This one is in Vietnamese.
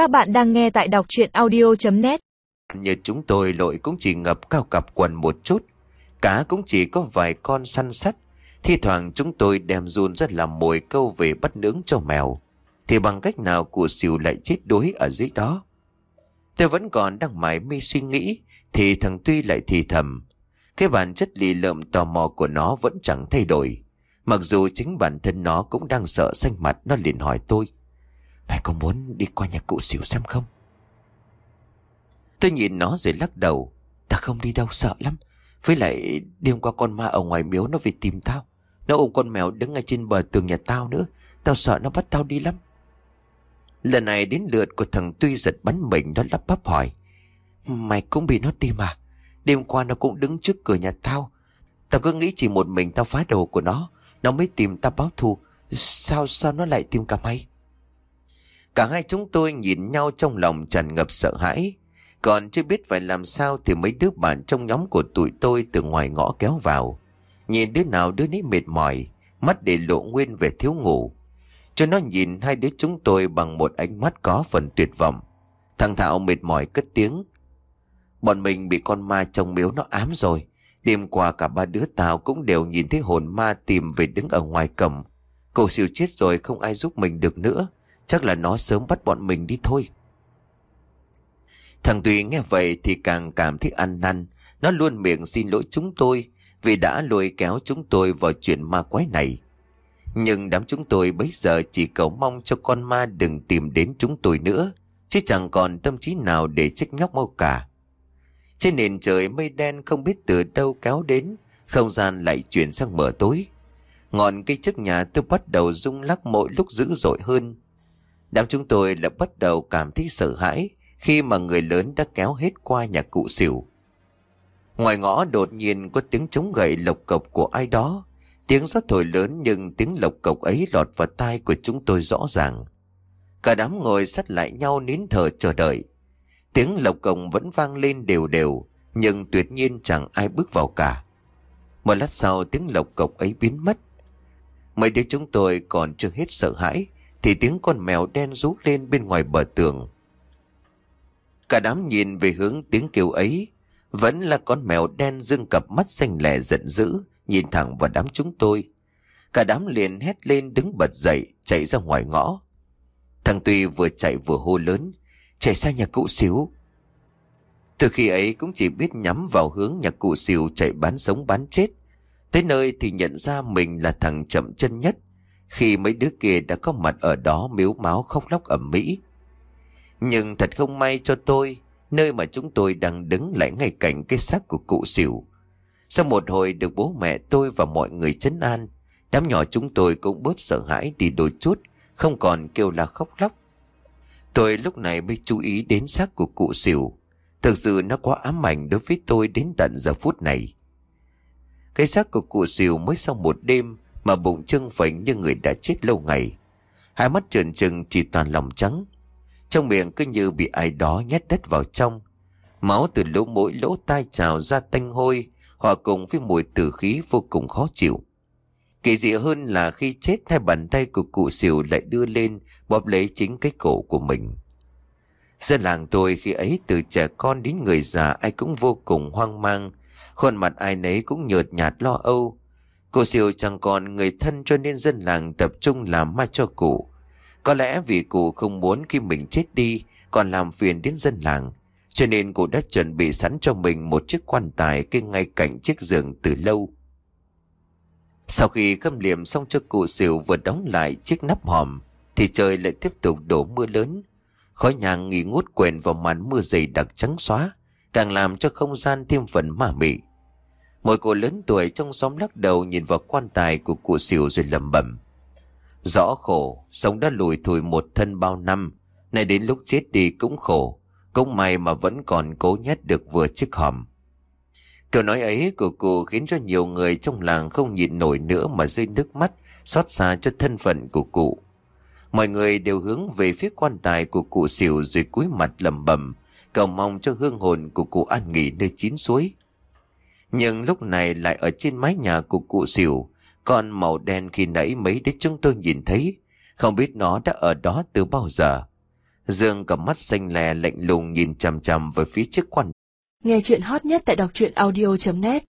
Các bạn đang nghe tại đọc chuyện audio.net Như chúng tôi lội cũng chỉ ngập cao cặp quần một chút. Cá cũng chỉ có vài con săn sắt. Thi thoảng chúng tôi đem run rất là mồi câu về bắt nướng cho mèo. Thì bằng cách nào cụ xỉu lại chết đuối ở dưới đó. Tôi vẫn còn đang mải mê suy nghĩ. Thì thằng Tuy lại thì thầm. Cái bản chất lì lợm tò mò của nó vẫn chẳng thay đổi. Mặc dù chính bản thân nó cũng đang sợ xanh mặt, Nó liền hỏi tôi này có muốn đi qua nhà cụ xỉu xem không? Tôi nhìn nó rồi lắc đầu. Ta không đi đâu, sợ lắm. Với lại, đêm qua con ma ở ngoài miếu nó về tìm tao. Nó ôm con mèo đứng ngay trên bờ tường nhà tao nữa. Tao sợ nó bắt tao đi lắm. Lần này đến lượt của thằng Tuy giật bắn mình, Nó lắp bắp hỏi. Mày cũng bị nó tìm à? Đêm qua nó cũng đứng trước cửa nhà tao. Tao cứ nghĩ chỉ một mình tao phá đồ của nó. Nó mới tìm tao báo thù. Sao sao nó lại tìm cả mày? Cả hai chúng tôi nhìn nhau trong lòng tràn ngập sợ hãi. Còn chưa biết phải làm sao Thì mấy đứa bạn trong nhóm của tụi tôi Từ ngoài ngõ kéo vào. Nhìn đứa nào đứa nấy mệt mỏi, Mắt để lộ nguyên về thiếu ngủ. Cho nó nhìn hai đứa chúng tôi Bằng một ánh mắt có phần tuyệt vọng. Thằng Thảo mệt mỏi cất tiếng. Bọn mình bị con ma trong miếu nó ám rồi. Đêm qua cả ba đứa tao cũng đều nhìn thấy hồn ma tìm về đứng ở ngoài cầm. Cậu siêu chết rồi, không ai giúp mình được nữa. Chắc là nó sớm bắt bọn mình đi thôi. Thằng Tùy nghe vậy thì càng cảm thấy ăn năn. Nó luôn miệng xin lỗi chúng tôi vì đã lôi kéo chúng tôi vào chuyện ma quái này. Nhưng đám chúng tôi bây giờ chỉ cầu mong cho con ma đừng tìm đến chúng tôi nữa. Chứ chẳng còn tâm trí nào để trách nhóc mau cả. Trên nền trời mây đen không biết từ đâu kéo đến, không gian lại chuyển sang mở tối. Ngọn cây trước nhà tôi bắt đầu rung lắc mỗi lúc dữ dội hơn. Đám chúng tôi lập bắt đầu cảm thấy sợ hãi khi mà người lớn đã kéo hết qua nhà cụ xỉu. Ngoài ngõ đột nhiên có tiếng chống gậy lộc cộc của ai đó. Tiếng gió thổi lớn nhưng tiếng lộc cộc ấy lọt vào tai của chúng tôi rõ ràng. Cả đám ngồi sát lại nhau nín thở chờ đợi. Tiếng lộc cộc vẫn vang lên đều đều, nhưng tuyệt nhiên chẳng ai bước vào cả. Một lát sau tiếng lộc cộc ấy biến mất. Mấy đứa chúng tôi còn chưa hết sợ hãi, thì tiếng con mèo đen rú lên bên ngoài bờ tường. Cả đám nhìn về hướng tiếng kêu ấy, vẫn là con mèo đen dưng cặp mắt xanh lẻ giận dữ, nhìn thẳng vào đám chúng tôi. Cả đám liền hét lên đứng bật dậy, chạy ra ngoài ngõ. Thằng Tuy vừa chạy vừa hô lớn, chạy sang nhà cụ xíu. Từ khi ấy cũng chỉ biết nhắm vào hướng nhà cụ xíu chạy bán sống bán chết. Tới nơi thì nhận ra mình là thằng chậm chân nhất. Khi mấy đứa kia đã có mặt ở đó miếu máu khóc lóc ẩm mỹ. Nhưng thật không may cho tôi, nơi mà chúng tôi đang đứng lại ngay cạnh cái xác của cụ xỉu. Sau một hồi được bố mẹ tôi và mọi người chấn an, đám nhỏ chúng tôi cũng bớt sợ hãi đi đôi chút, không còn kêu là khóc lóc. Tôi lúc này mới chú ý đến xác của cụ xỉu. Thực sự nó quá ám ảnh đối với tôi đến tận giờ phút này. Cái xác của cụ xỉu mới sau một đêm mà bụng trưng phình như người đã chết lâu ngày. Hai mắt trợn trừng chỉ toàn lòng trắng. Trong miệng cứ như bị ai đó nhét đất vào trong. Máu từ lỗ mũi lỗ tai trào ra tanh hôi, hòa cùng với mùi tử khí vô cùng khó chịu. Kỳ dị hơn là khi chết hai bàn tay của cụ xỉu lại đưa lên bóp lấy chính cái cổ của mình. Dân làng tôi khi ấy từ trẻ con đến người già ai cũng vô cùng hoang mang, khuôn mặt ai nấy cũng nhợt nhạt lo âu. Cô siêu chẳng còn người thân cho nên dân làng tập trung làm mai cho cụ. Có lẽ vì cụ không muốn khi mình chết đi còn làm phiền đến dân làng, cho nên cụ đã chuẩn bị sẵn cho mình một chiếc quan tài kê ngay cạnh chiếc giường từ lâu. Sau khi khâm liệm xong cho cụ xỉu vừa đóng lại chiếc nắp hòm, thì trời lại tiếp tục đổ mưa lớn. Khói nhang nghỉ ngút quền vào màn mưa dày đặc trắng xóa, càng làm cho không gian thêm phần ma mị. Một cô lớn tuổi trong xóm lắc đầu nhìn vào quan tài của cụ xỉu rồi lẩm bẩm. Rõ khổ, sống đã lùi thùi một thân bao năm, nay đến lúc chết đi cũng khổ, cũng may mà vẫn còn cố nhét được vừa chiếc hòm. Câu nói ấy của cụ khiến cho nhiều người trong làng không nhịn nổi nữa mà rơi nước mắt, xót xa cho thân phận của cụ. Mọi người đều hướng về phía quan tài của cụ xỉu rồi cúi mặt lầm bầm, cầu mong cho hương hồn của cụ an nghỉ nơi chín suối. Nhưng lúc này lại ở trên mái nhà của cụ xỉu, con màu đen khi nãy mấy đứa chúng tôi nhìn thấy, không biết nó đã ở đó từ bao giờ. Dương cầm mắt xanh lè lạnh lùng nhìn chằm chằm về phía trước quan. Nghe chuyện hot nhất tại đọc truyện audio.net